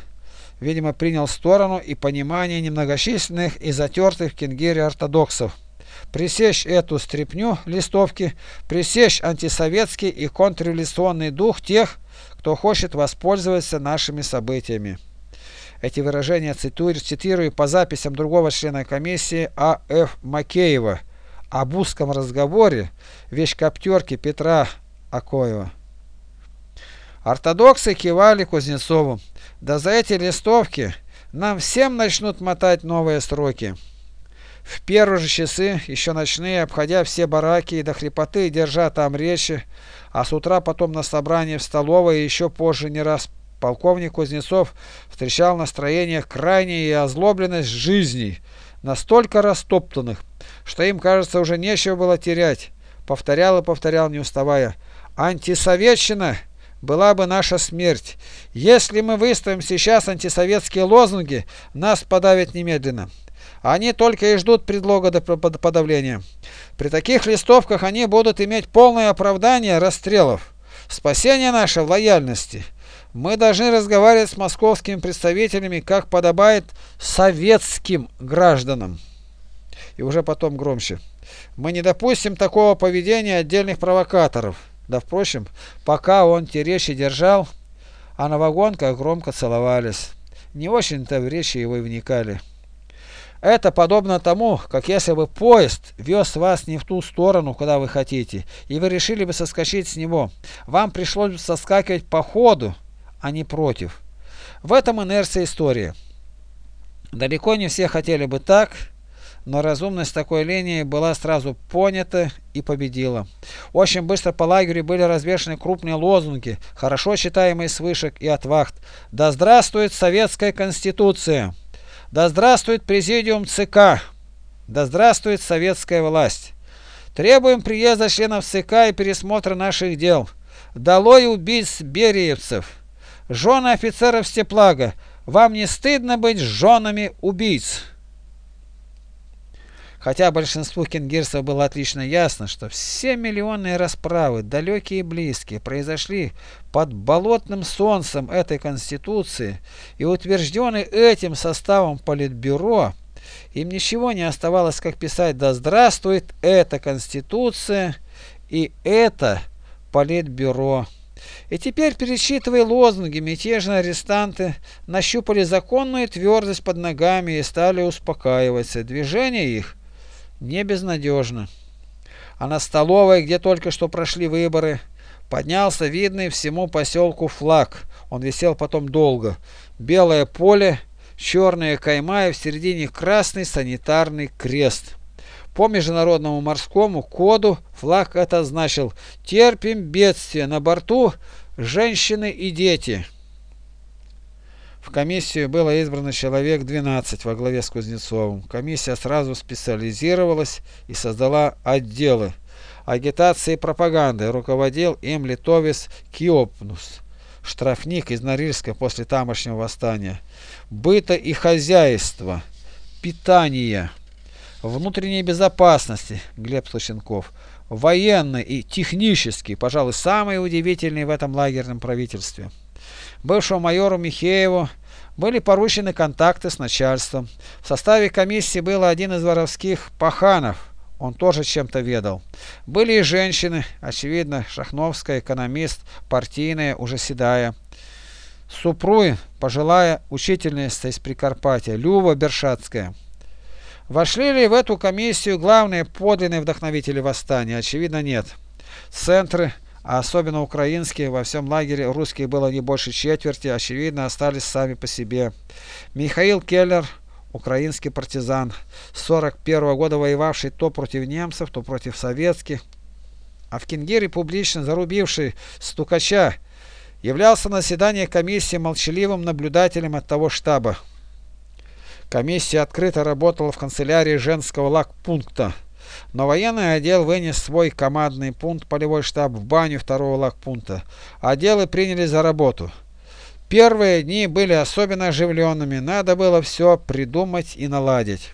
видимо, принял сторону и понимание немногочисленных и затертых в Кенгире ортодоксов. Пресечь эту стряпню листовки, пресечь антисоветский и контрреволюционный дух тех, кто хочет воспользоваться нашими событиями. Эти выражения цитирую, цитирую по записям другого члена комиссии А.Ф. Макеева об узком разговоре вещкоптерки Петра Акоева. Ортодоксы кивали Кузнецову. Да за эти листовки нам всем начнут мотать новые строки. В первые же часы, еще ночные, обходя все бараки и до хрипоты, держа там речи, а с утра потом на собрании в столовой и еще позже не раз Полковник Кузнецов встречал настроение крайней и озлобленность жизней, настолько растоптанных, что им, кажется, уже нечего было терять. Повторял и повторял, не уставая. «Антисоветчина была бы наша смерть. Если мы выставим сейчас антисоветские лозунги, нас подавят немедленно. Они только и ждут предлога до подавления. При таких листовках они будут иметь полное оправдание расстрелов. Спасение наше в лояльности». Мы должны разговаривать с московскими представителями, как подобает советским гражданам. И уже потом громче. Мы не допустим такого поведения отдельных провокаторов. Да, впрочем, пока он те речи держал, а на вагонках громко целовались. Не очень-то в речи его и вникали. Это подобно тому, как если бы поезд вез вас не в ту сторону, куда вы хотите, и вы решили бы соскочить с него. Вам пришлось бы соскакивать по ходу, а не против. В этом инерция истории. Далеко не все хотели бы так, но разумность такой линии была сразу понята и победила. Очень быстро по лагерю были развешаны крупные лозунги, хорошо читаемые с вышек и от вахт. «Да здравствует Советская Конституция! Да здравствует Президиум ЦК! Да здравствует советская власть! Требуем приезда членов ЦК и пересмотра наших дел! Долой убийц бериевцев!» Жены офицеров Степлага, вам не стыдно быть женами убийц? хотя большинству кенгирцев было отлично ясно, что все миллионные расправы, далекие и близкие, произошли под болотным солнцем этой Конституции и утверждены этим составом Политбюро, им ничего не оставалось, как писать «Да здравствует эта Конституция и это Политбюро». И теперь, пересчитывая лозунги, мятежные арестанты нащупали законную твердость под ногами и стали успокаиваться. Движение их не безнадежно. А на столовой, где только что прошли выборы, поднялся видный всему поселку флаг. Он висел потом долго. Белое поле, черная кайма и в середине красный санитарный крест. По международному морскому коду флаг это значил «Терпим бедствие на борту женщины и дети». В комиссию было избрано человек 12 во главе с Кузнецовым. Комиссия сразу специализировалась и создала отделы. Агитации и пропаганды руководил им литовец Киопнус, штрафник из Норильска после тамошнего восстания. Быта и хозяйство, питание, внутренней безопасности Глеб Слащенков, военный и технический, пожалуй, самый удивительный в этом лагерном правительстве. Бывшему майору Михееву были поручены контакты с начальством. В составе комиссии был один из воровских паханов, он тоже чем-то ведал. Были и женщины, очевидно, Шахновская, экономист, партийная, уже седая. Супруй, пожилая учительница из Прикарпатия, Люба Бершатская. Вошли ли в эту комиссию главные подлинные вдохновители восстания? Очевидно, нет. Центры, а особенно украинские, во всем лагере русских было не больше четверти, очевидно, остались сами по себе. Михаил Келлер, украинский партизан, с 41 -го года воевавший то против немцев, то против советских, а в Кингире публично зарубивший стукача, являлся на заседании комиссии молчаливым наблюдателем от того штаба. Комиссия открыто работала в канцелярии женского лагпункта, но военный отдел вынес свой командный пункт полевой штаб в баню второго лагпункта. Отделы приняли за работу. Первые дни были особенно оживленными, надо было все придумать и наладить.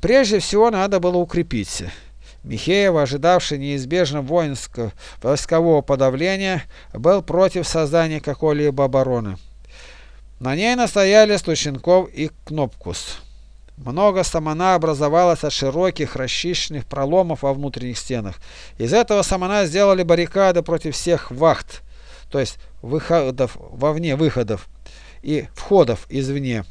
Прежде всего надо было укрепиться. Михеев, ожидавший неизбежно воинского войскового подавления, был против создания какой-либо обороны. На ней настояли Стученков и Кнопкус. Много самана образовалось от широких расчищенных проломов во внутренних стенах. Из этого самана сделали баррикады против всех вахт, то есть выходов вовне выходов и входов извне,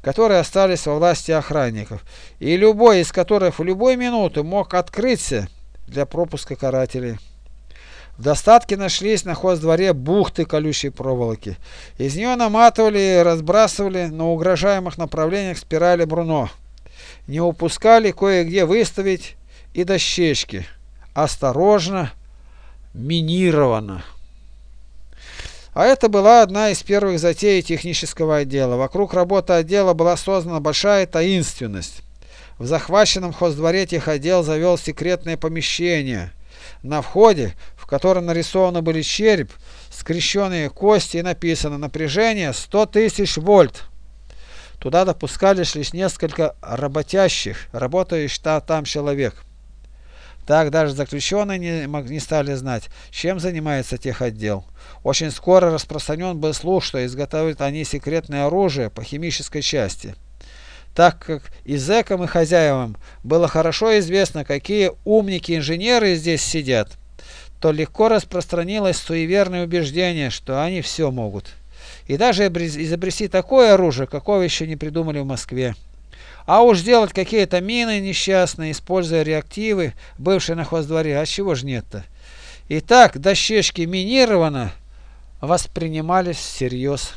которые остались во власти охранников, и любой из которых в любой минуту мог открыться для пропуска карателей. В достатке нашлись на хоздворе бухты колючей проволоки. Из нее наматывали и разбрасывали на угрожаемых направлениях спирали Бруно. Не упускали кое-где выставить и дощечки. Осторожно, минировано. А это была одна из первых затей технического отдела. Вокруг работы отдела была создана большая таинственность. В захваченном хоздворе техотдел завел секретное помещение. На входе котором нарисованы были череп, скрещенные кости и написано «Напряжение 100 тысяч вольт». Туда допускались лишь несколько работящих, работающих там человек. Так даже заключенные не, не стали знать, чем занимается техотдел. Очень скоро распространен был слух, что изготавливают они секретное оружие по химической части. Так как и зэкам, и хозяевам было хорошо известно, какие умники-инженеры здесь сидят, то легко распространилось суеверное убеждение, что они все могут. И даже изобрести такое оружие, какого еще не придумали в Москве. А уж сделать какие-то мины несчастные, используя реактивы, бывшие на хоздворе, а чего ж нет-то? Итак, дощечки минировано воспринимались всерьез.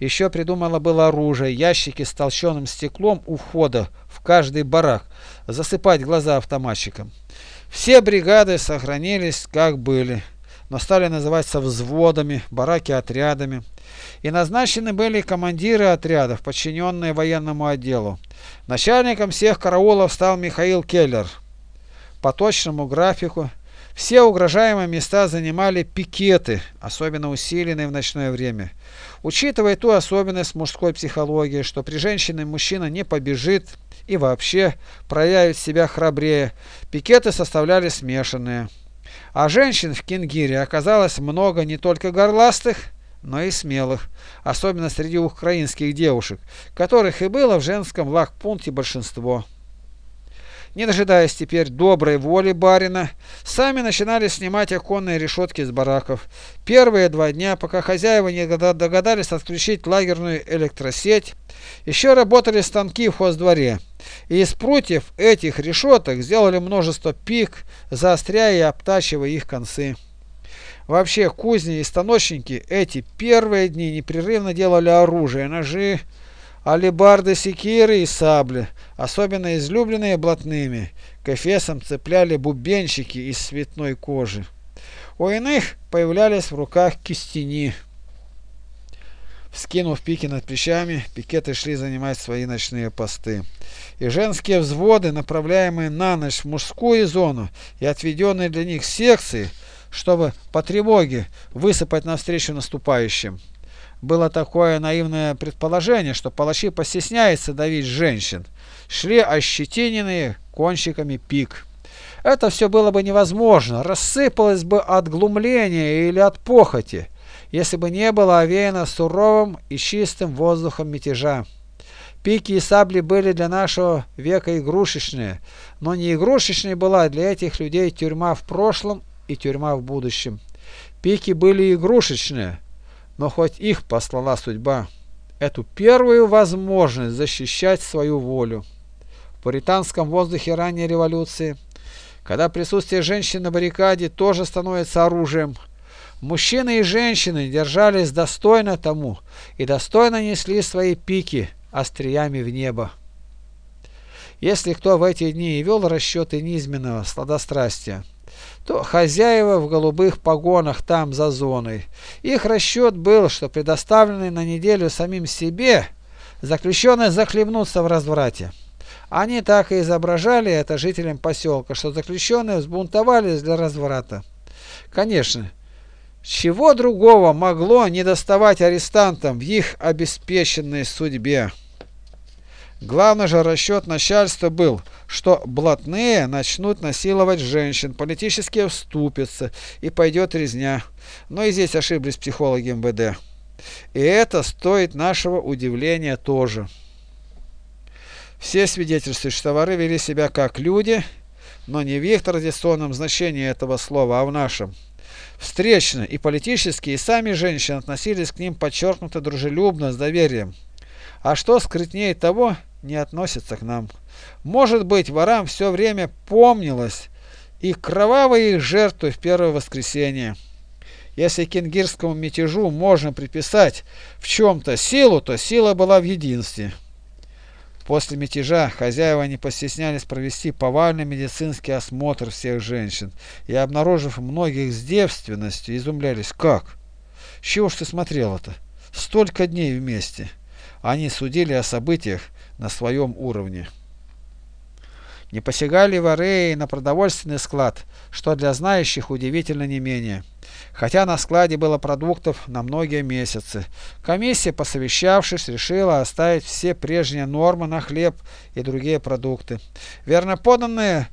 Еще придумано было оружие, ящики с толщенным стеклом у входа в каждый барак, засыпать глаза автоматчикам. Все бригады сохранились как были, но стали называться взводами, бараки отрядами. И назначены были командиры отрядов, подчиненные военному отделу. Начальником всех караулов стал Михаил Келлер. По точному графику Все угрожаемые места занимали пикеты, особенно усиленные в ночное время. Учитывая ту особенность мужской психологии, что при женщине мужчина не побежит и вообще проявит себя храбрее, пикеты составляли смешанные. А женщин в Кингире оказалось много не только горластых, но и смелых, особенно среди украинских девушек, которых и было в женском лагпункте большинство не дожидаясь теперь доброй воли барина, сами начинали снимать оконные решетки с бараков. Первые два дня, пока хозяева не догадались отключить лагерную электросеть, еще работали станки в хоздворе, и из прутьев этих решеток сделали множество пик, заостряя и обтачивая их концы. Вообще, кузни и станочники эти первые дни непрерывно делали оружие, ножи, алебарды, секиры и сабли, особенно излюбленные блатными, к эфесам цепляли бубенчики из цветной кожи. У иных появлялись в руках кистени. Вскинув пики над плечами, пикеты шли занимать свои ночные посты. И женские взводы, направляемые на ночь в мужскую зону и отведенные для них секции, чтобы по тревоге высыпать навстречу наступающим. Было такое наивное предположение, что палачи постесняются давить женщин. Шли ощетиненные кончиками пик. Это все было бы невозможно, рассыпалось бы от глумления или от похоти, если бы не было овеяно суровым и чистым воздухом мятежа. Пики и сабли были для нашего века игрушечные, но не игрушечной была для этих людей тюрьма в прошлом и тюрьма в будущем. Пики были игрушечные, но хоть их послала судьба, эту первую возможность защищать свою волю. В пуританском воздухе ранней революции, когда присутствие женщин на баррикаде тоже становится оружием, мужчины и женщины держались достойно тому и достойно несли свои пики остриями в небо. Если кто в эти дни и вел расчеты низменного сладострастия, то хозяева в голубых погонах там за зоной. Их расчет был, что предоставленный на неделю самим себе, заключенные захлебнутся в разврате. Они так и изображали это жителям поселка, что заключенные взбунтовались для разврата. Конечно, чего другого могло не доставать арестантам в их обеспеченной судьбе? Главный же расчет начальства был, что блатные начнут насиловать женщин, политически вступятся и пойдет резня. Но и здесь ошиблись психологи МВД. И это стоит нашего удивления тоже. Все свидетельствуют, что воры вели себя как люди, но не в их традиционном значении этого слова, а в нашем. Встречно и политически, и сами женщины относились к ним подчеркнуто дружелюбно, с доверием. А что скрытнее того, не относится к нам. Может быть, ворам все время помнилось и кровавые их жертвы в первое воскресенье. Если кенгирскому мятежу можно приписать в чем-то силу, то сила была в единстве. После мятежа хозяева не постеснялись провести повальный медицинский осмотр всех женщин и, обнаружив многих с девственностью, изумлялись, как? Чего ж ты смотрел-то? Столько дней вместе. Они судили о событиях, на своем уровне. Не посягали воры на продовольственный склад, что для знающих удивительно не менее. Хотя на складе было продуктов на многие месяцы. Комиссия, посовещавшись, решила оставить все прежние нормы на хлеб и другие продукты. Верно поданная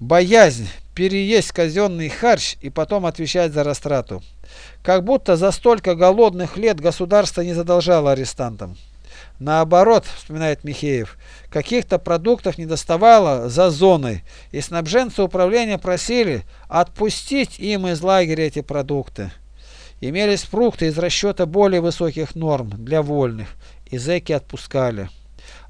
боязнь переесть казенный харч и потом отвечать за растрату. Как будто за столько голодных лет государство не задолжало арестантам. Наоборот, вспоминает Михеев, каких-то продуктов не доставало за зоной, и снабженцы управления просили отпустить им из лагеря эти продукты. Имелись фрукты из расчета более высоких норм для вольных, и зэки отпускали.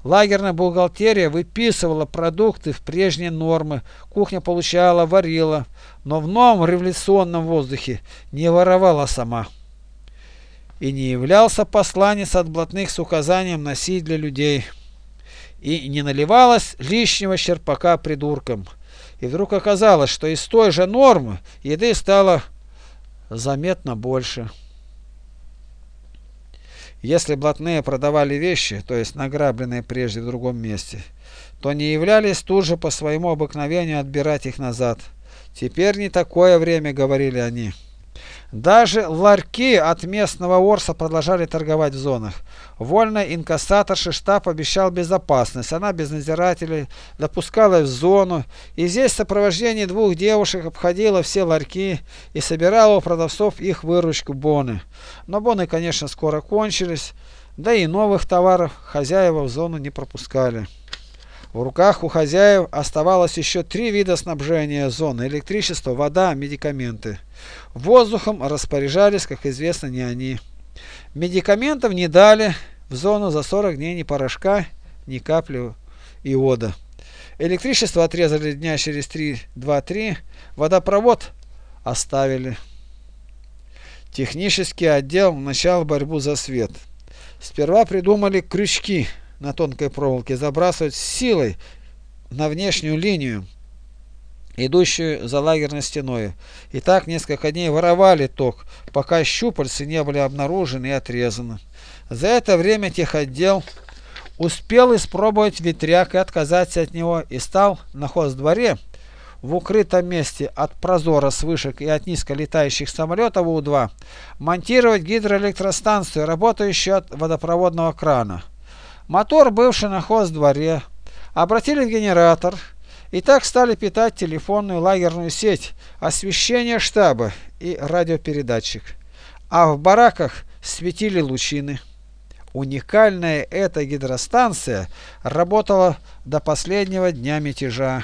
Лагерная бухгалтерия выписывала продукты в прежние нормы, кухня получала, варила, но в новом революционном воздухе не воровала сама и не являлся посланец от блатных с указанием носить для людей, и не наливалось лишнего черпака придуркам. И вдруг оказалось, что из той же нормы еды стало заметно больше. Если блатные продавали вещи, то есть награбленные прежде в другом месте, то не являлись тут же по своему обыкновению отбирать их назад. Теперь не такое время, говорили они. Даже ларьки от местного Орса продолжали торговать в зонах. Вольная инкассаторша штаб обещал безопасность. Она без надзирателей допускалась в зону. И здесь в сопровождении двух девушек обходила все ларьки и собирала у продавцов их выручку боны. Но боны, конечно, скоро кончились. Да и новых товаров хозяева в зону не пропускали. В руках у хозяев оставалось еще три вида снабжения зоны – электричество, вода, медикаменты. Воздухом распоряжались, как известно, не они. Медикаментов не дали в зону за 40 дней ни порошка, ни капли иода. Электричество отрезали дня через 3-2-3, водопровод оставили. Технический отдел начал борьбу за свет. Сперва придумали крючки – на тонкой проволоке забрасывать силой на внешнюю линию, идущую за лагерной стеной. И так несколько дней воровали ток, пока щупальцы не были обнаружены и отрезаны. За это время техотдел успел испробовать ветряк и отказаться от него и стал на хоздворе в укрытом месте от прозора с вышек и от низко летающих самолетов У-2 монтировать гидроэлектростанцию, работающую от водопроводного крана. Мотор, бывший на хоздворе, обратили в генератор и так стали питать телефонную лагерную сеть, освещение штаба и радиопередатчик. А в бараках светили лучины. Уникальная эта гидростанция работала до последнего дня мятежа.